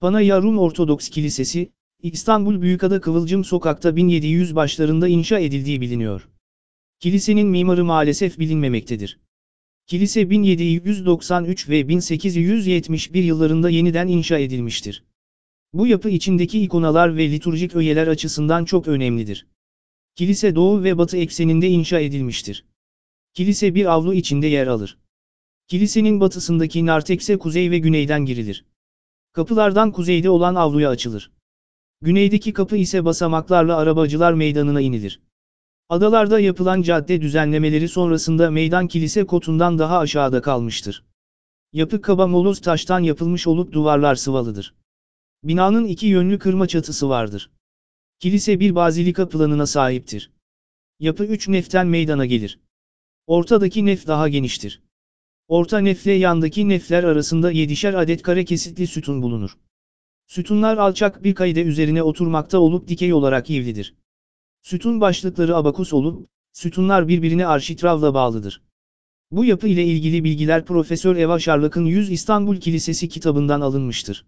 Panaya Rum Ortodoks Kilisesi, İstanbul Büyükada Kıvılcım Sokak'ta 1700 başlarında inşa edildiği biliniyor. Kilisenin mimarı maalesef bilinmemektedir. Kilise 1793 ve 1871 yıllarında yeniden inşa edilmiştir. Bu yapı içindeki ikonalar ve liturjik öğeler açısından çok önemlidir. Kilise doğu ve batı ekseninde inşa edilmiştir. Kilise bir avlu içinde yer alır. Kilisenin batısındaki nartekse kuzey ve güneyden girilir. Kapılardan kuzeyde olan avluya açılır. Güneydeki kapı ise basamaklarla arabacılar meydanına inilir. Adalarda yapılan cadde düzenlemeleri sonrasında meydan kilise kotundan daha aşağıda kalmıştır. Yapı kaba moloz taştan yapılmış olup duvarlar sıvalıdır. Binanın iki yönlü kırma çatısı vardır. Kilise bir bazilika planına sahiptir. Yapı üç neften meydana gelir. Ortadaki nef daha geniştir. Orta nefle yandaki nefler arasında yedişer adet kare kesitli sütun bulunur. Sütunlar alçak bir kayde üzerine oturmakta olup dikey olarak ivlidir. Sütun başlıkları abakus olup, sütunlar birbirine arşitravla bağlıdır. Bu yapı ile ilgili bilgiler Profesör Eva Şarlak'ın 100 İstanbul Kilisesi kitabından alınmıştır.